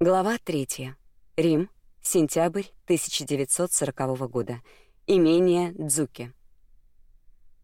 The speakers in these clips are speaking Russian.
Глава 3. Рим. Сентябрь 1940 года. Имение Дзуки.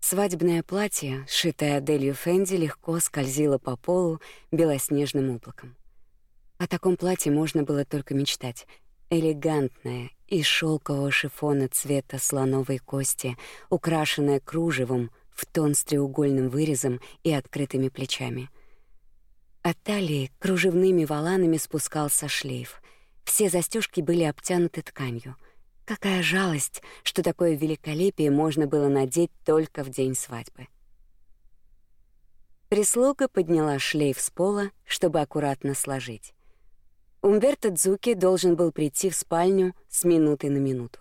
Свадебное платье, сшитое Аделью Фенди, легко скользило по полу белоснежным облаком. О таком платье можно было только мечтать. Элегантное, из шелкового шифона цвета слоновой кости, украшенное кружевом в тон с треугольным вырезом и открытыми плечами — от талии кружевными воланами спускался шлейф. Все застежки были обтянуты тканью. Какая жалость, что такое великолепие можно было надеть только в день свадьбы. Прислуга подняла шлейф с пола, чтобы аккуратно сложить. Умберто Дзуки должен был прийти в спальню с минуты на минуту.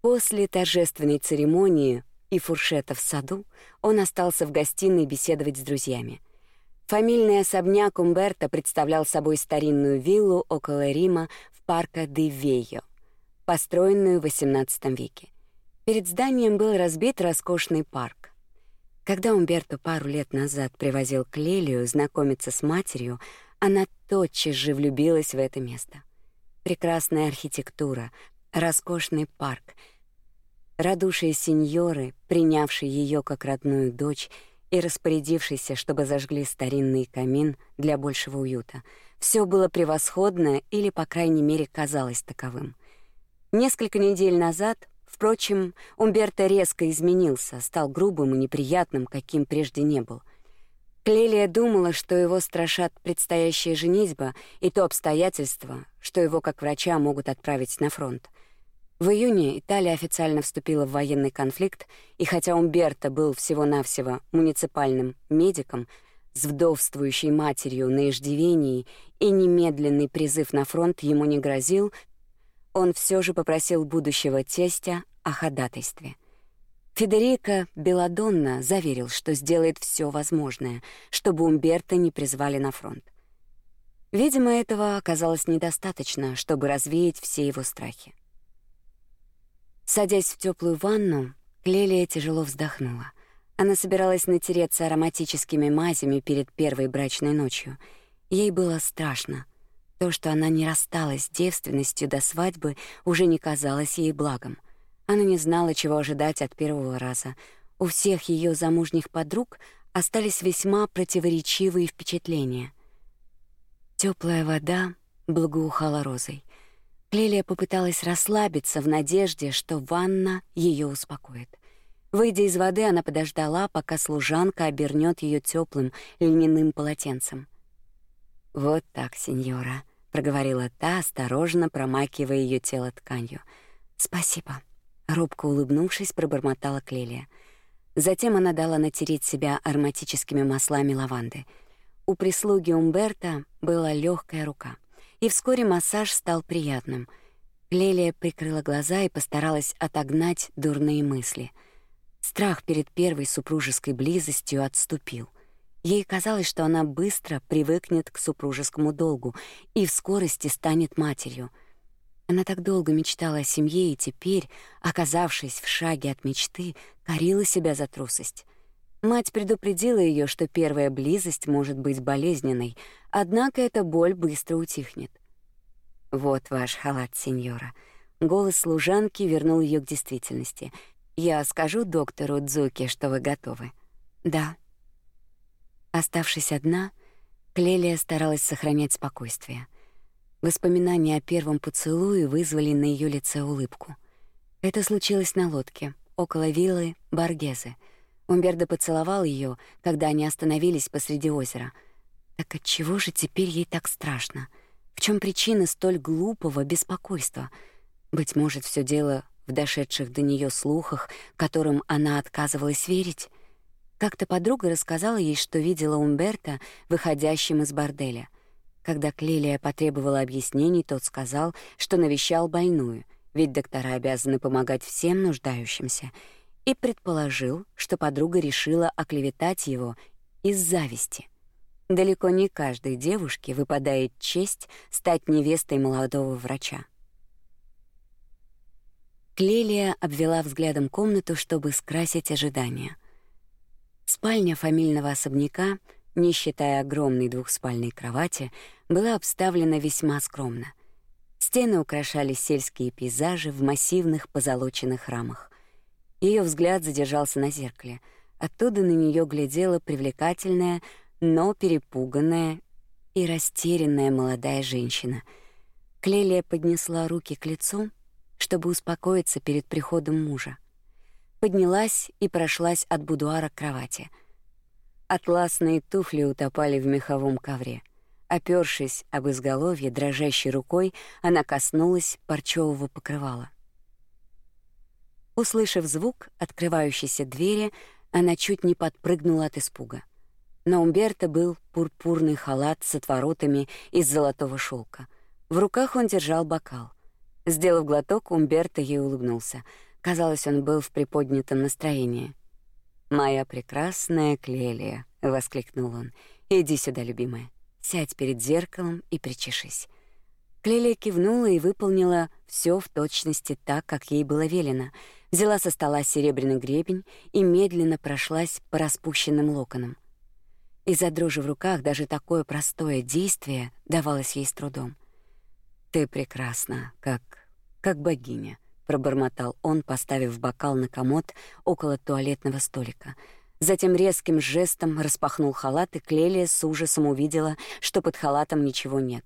После торжественной церемонии и фуршета в саду он остался в гостиной беседовать с друзьями — Фамильный особняк Умберто представлял собой старинную виллу около Рима в парка де Вейо, построенную в XVIII веке. Перед зданием был разбит роскошный парк. Когда Умберто пару лет назад привозил Клелию знакомиться с матерью, она тотчас же влюбилась в это место. Прекрасная архитектура, роскошный парк, радушие сеньоры, принявшие ее как родную дочь — и распорядившийся, чтобы зажгли старинный камин для большего уюта. Все было превосходно или, по крайней мере, казалось таковым. Несколько недель назад, впрочем, Умберто резко изменился, стал грубым и неприятным, каким прежде не был. Клелия думала, что его страшат предстоящая женитьба и то обстоятельство, что его как врача могут отправить на фронт — в июне Италия официально вступила в военный конфликт, и хотя Умберто был всего-навсего муниципальным медиком с вдовствующей матерью на иждивении и немедленный призыв на фронт ему не грозил, он все же попросил будущего тестя о ходатайстве. Федерико Беладонна заверил, что сделает все возможное, чтобы Умберто не призвали на фронт. Видимо, этого оказалось недостаточно, чтобы развеять все его страхи. Садясь в теплую ванну, Клелия тяжело вздохнула. Она собиралась натереться ароматическими мазями перед первой брачной ночью. Ей было страшно. То, что она не рассталась с девственностью до свадьбы, уже не казалось ей благом. Она не знала, чего ожидать от первого раза. У всех ее замужних подруг остались весьма противоречивые впечатления. Теплая вода благоухала розой. Лилия попыталась расслабиться в надежде, что ванна ее успокоит. Выйдя из воды, она подождала, пока служанка обернет ее теплым льняным полотенцем. «Вот так, сеньора», — проговорила та, осторожно промакивая ее тело тканью. «Спасибо», — робко улыбнувшись, пробормотала Клелия. Затем она дала натереть себя ароматическими маслами лаванды. У прислуги Умберта была легкая рука — и вскоре массаж стал приятным. Лелия прикрыла глаза и постаралась отогнать дурные мысли. Страх перед первой супружеской близостью отступил. Ей казалось, что она быстро привыкнет к супружескому долгу и в скорости станет матерью. Она так долго мечтала о семье и теперь, оказавшись в шаге от мечты, корила себя за трусость. Мать предупредила ее, что первая близость может быть болезненной, однако эта боль быстро утихнет. Вот ваш халат, сеньора. Голос служанки вернул ее к действительности. Я скажу доктору Дзуки, что вы готовы. Да. Оставшись одна, Клелия старалась сохранять спокойствие. Воспоминания о первом поцелуе вызвали на ее лице улыбку. Это случилось на лодке около виллы Баргезы — Умбердо поцеловал ее, когда они остановились посреди озера. Так от чего же теперь ей так страшно? В чем причина столь глупого беспокойства? Быть может, все дело в дошедших до нее слухах, которым она отказывалась верить. Как-то подруга рассказала ей, что видела Умберто выходящим из борделя. Когда Клелия потребовала объяснений, тот сказал, что навещал больную, ведь доктора обязаны помогать всем нуждающимся — и предположил, что подруга решила оклеветать его из зависти. Далеко не каждой девушке выпадает честь стать невестой молодого врача. Клелия обвела взглядом комнату, чтобы скрасить ожидания. Спальня фамильного особняка не считая огромной двухспальной кровати, была обставлена весьма скромно. Стены украшали сельские пейзажи в массивных позолоченных рамах. Ее взгляд задержался на зеркале. Оттуда на нее глядела привлекательная, но перепуганная и растерянная молодая женщина. Клелия поднесла руки к лицу, чтобы успокоиться перед приходом мужа. Поднялась и прошлась от будуара к кровати. Атласные туфли утопали в меховом ковре. Опёршись об изголовье дрожащей рукой, она коснулась парчевого покрывала. Услышав звук открывающейся двери, она чуть не подпрыгнула от испуга. На Умберто был пурпурный халат с отворотами из золотого шелка. В руках он держал бокал. Сделав глоток, Умберто ей улыбнулся. Казалось, он был в приподнятом настроении. «Моя прекрасная Клелия», — воскликнул он. «Иди сюда, любимая. Сядь перед зеркалом и причешись». Клелия кивнула и выполнила все в точности так, как ей было велено. Взяла со стола серебряный гребень и медленно прошлась по распущенным локонам. Из-за дрожи в руках даже такое простое действие давалось ей с трудом. «Ты прекрасна, как... как богиня», — пробормотал он, поставив бокал на комод около туалетного столика — Затем резким жестом распахнул халат, и Клелия с ужасом увидела, что под халатом ничего нет.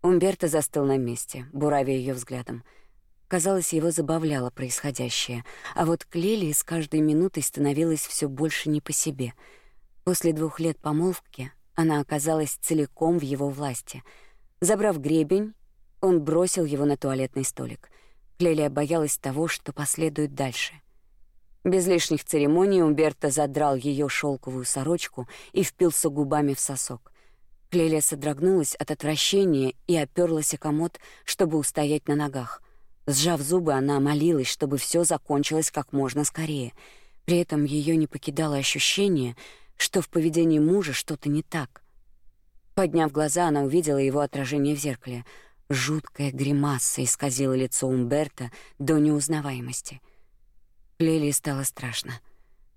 Умберто застыл на месте, буравя ее взглядом. Казалось, его забавляло происходящее, а вот Клелии с каждой минутой становилось все больше не по себе. После двух лет помолвки она оказалась целиком в его власти. Забрав гребень, он бросил его на туалетный столик. Клелия боялась того, что последует дальше — без лишних церемоний Умберто задрал ее шелковую сорочку и впился губами в сосок. Клелия содрогнулась от отвращения и оперлась о комод, чтобы устоять на ногах. Сжав зубы, она молилась, чтобы все закончилось как можно скорее. При этом ее не покидало ощущение, что в поведении мужа что-то не так. Подняв глаза, она увидела его отражение в зеркале. Жуткая гримаса исказила лицо Умберто до неузнаваемости — Лилии стало страшно.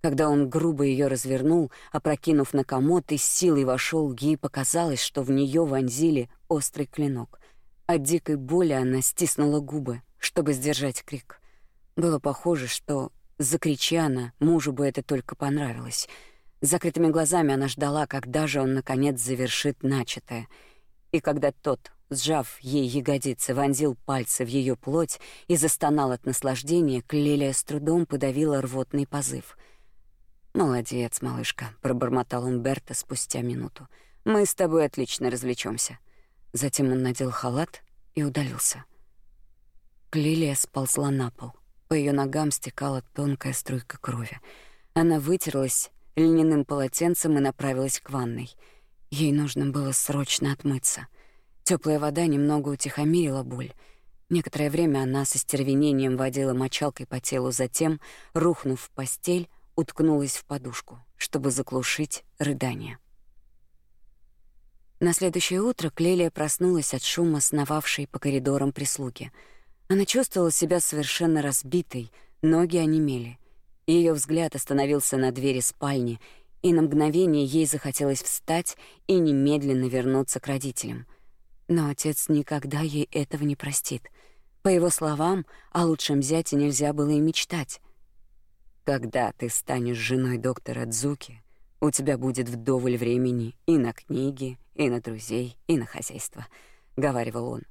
Когда он грубо ее развернул, опрокинув на комод и с силой вошел, ей показалось, что в нее вонзили острый клинок. От дикой боли она стиснула губы, чтобы сдержать крик. Было похоже, что, закричи она, мужу бы это только понравилось. С закрытыми глазами она ждала, когда же он, наконец, завершит начатое. И когда тот Сжав ей ягодицы, вонзил пальцы в ее плоть и застонал от наслаждения, Клелия с трудом подавила рвотный позыв. «Молодец, малышка», — пробормотал Умберто спустя минуту. «Мы с тобой отлично развлечемся. Затем он надел халат и удалился. Клелия сползла на пол. По ее ногам стекала тонкая струйка крови. Она вытерлась льняным полотенцем и направилась к ванной. Ей нужно было срочно отмыться — Теплая вода немного утихомирила боль. Некоторое время она со стервенением водила мочалкой по телу, затем, рухнув в постель, уткнулась в подушку, чтобы заглушить рыдание. На следующее утро Клелия проснулась от шума сновавшей по коридорам прислуги. Она чувствовала себя совершенно разбитой, ноги онемели. Ее взгляд остановился на двери спальни, и на мгновение ей захотелось встать и немедленно вернуться к родителям — но отец никогда ей этого не простит. По его словам, о лучшем зяте нельзя было и мечтать. Когда ты станешь женой доктора Дзуки, у тебя будет вдоволь времени и на книги, и на друзей, и на хозяйство, говаривал он.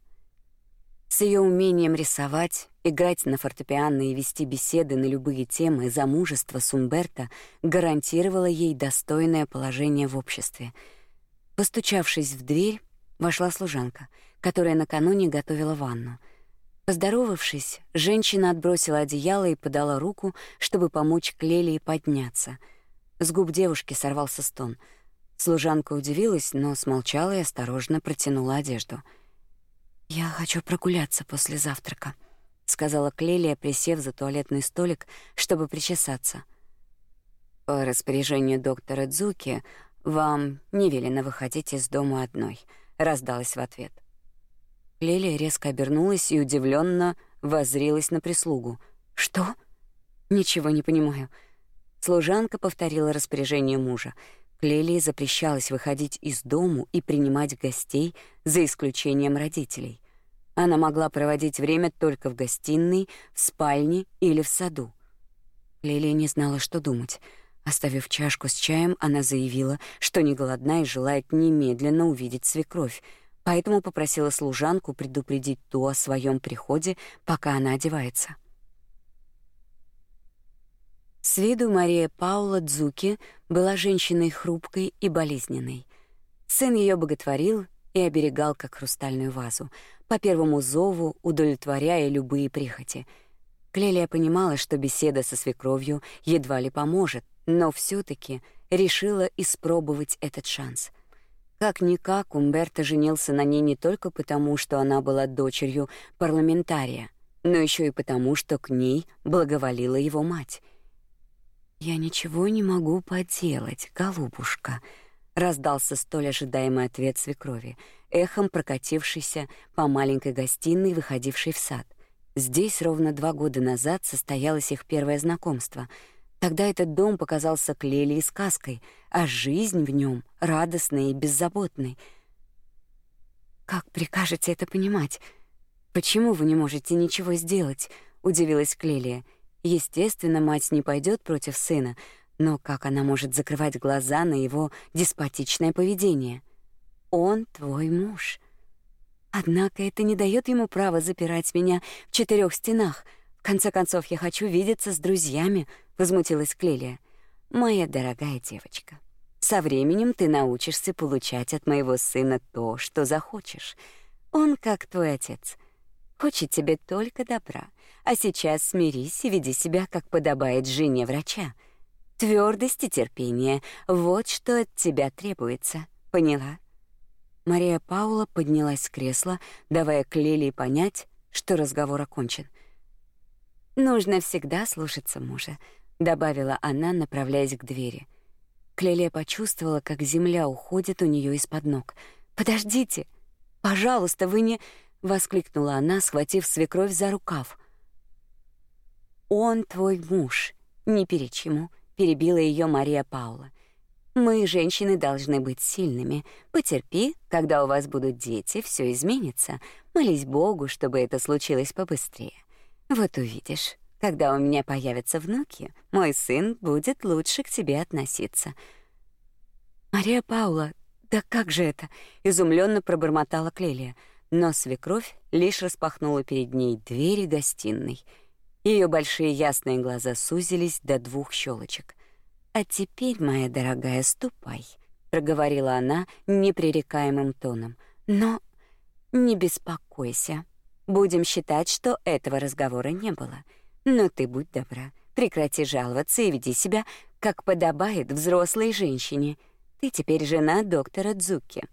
С ее умением рисовать, играть на фортепиано и вести беседы на любые темы замужество с Умберто гарантировало ей достойное положение в обществе. Постучавшись в дверь, вошла служанка, которая накануне готовила ванну. Поздоровавшись, женщина отбросила одеяло и подала руку, чтобы помочь Клелии подняться. С губ девушки сорвался стон. Служанка удивилась, но смолчала и осторожно протянула одежду. «Я хочу прогуляться после завтрака», — сказала Клелия, присев за туалетный столик, чтобы причесаться. «По распоряжению доктора Дзуки вам не велено выходить из дома одной», раздалось в ответ. Лилия резко обернулась и удивленно воззрилась на прислугу. Что? Ничего не понимаю. Служанка повторила распоряжение мужа. Клелии запрещалось выходить из дому и принимать гостей, за исключением родителей. Она могла проводить время только в гостиной, в спальне или в саду. Лилия не знала, что думать. Оставив чашку с чаем, она заявила, что не голодна и желает немедленно увидеть свекровь, поэтому попросила служанку предупредить ту о своем приходе, пока она одевается. С виду Мария Паула Дзуки была женщиной хрупкой и болезненной. Сын ее боготворил и оберегал как хрустальную вазу, по первому зову удовлетворяя любые прихоти. Клелия понимала, что беседа со свекровью едва ли поможет, но все таки решила испробовать этот шанс. Как-никак Умберто женился на ней не только потому, что она была дочерью парламентария, но еще и потому, что к ней благоволила его мать. «Я ничего не могу поделать, голубушка», — раздался столь ожидаемый ответ свекрови, эхом прокатившийся по маленькой гостиной, выходившей в сад. Здесь ровно два года назад состоялось их первое знакомство. Тогда этот дом показался Клели и сказкой, а жизнь в нем радостной и беззаботной. «Как прикажете это понимать? Почему вы не можете ничего сделать?» — удивилась Клелия. Естественно, мать не пойдет против сына, но как она может закрывать глаза на его деспотичное поведение? Он твой муж. Однако это не дает ему права запирать меня в четырех стенах. В конце концов, я хочу видеться с друзьями, возмутилась Клелия. Моя дорогая девочка, со временем ты научишься получать от моего сына то, что захочешь. Он как твой отец — хочет тебе только добра. А сейчас смирись и веди себя, как подобает жене врача. Твердость и терпение — вот что от тебя требуется. Поняла?» Мария Паула поднялась с кресла, давая Клелии понять, что разговор окончен. «Нужно всегда слушаться мужа», — добавила она, направляясь к двери. Клелия почувствовала, как земля уходит у нее из-под ног. «Подождите! Пожалуйста, вы не...» воскликнула она, схватив свекровь за рукав. Он твой муж, не перечь ему, перебила ее Мария Паула. Мы, женщины, должны быть сильными. Потерпи, когда у вас будут дети, все изменится. Молись Богу, чтобы это случилось побыстрее. Вот увидишь, когда у меня появятся внуки, мой сын будет лучше к тебе относиться. Мария Паула, да как же это? изумленно пробормотала Клелия но свекровь лишь распахнула перед ней двери гостиной. Ее большие ясные глаза сузились до двух щелочек. «А теперь, моя дорогая, ступай», — проговорила она непререкаемым тоном. «Но не беспокойся. Будем считать, что этого разговора не было. Но ты будь добра, прекрати жаловаться и веди себя, как подобает взрослой женщине. Ты теперь жена доктора Дзуки».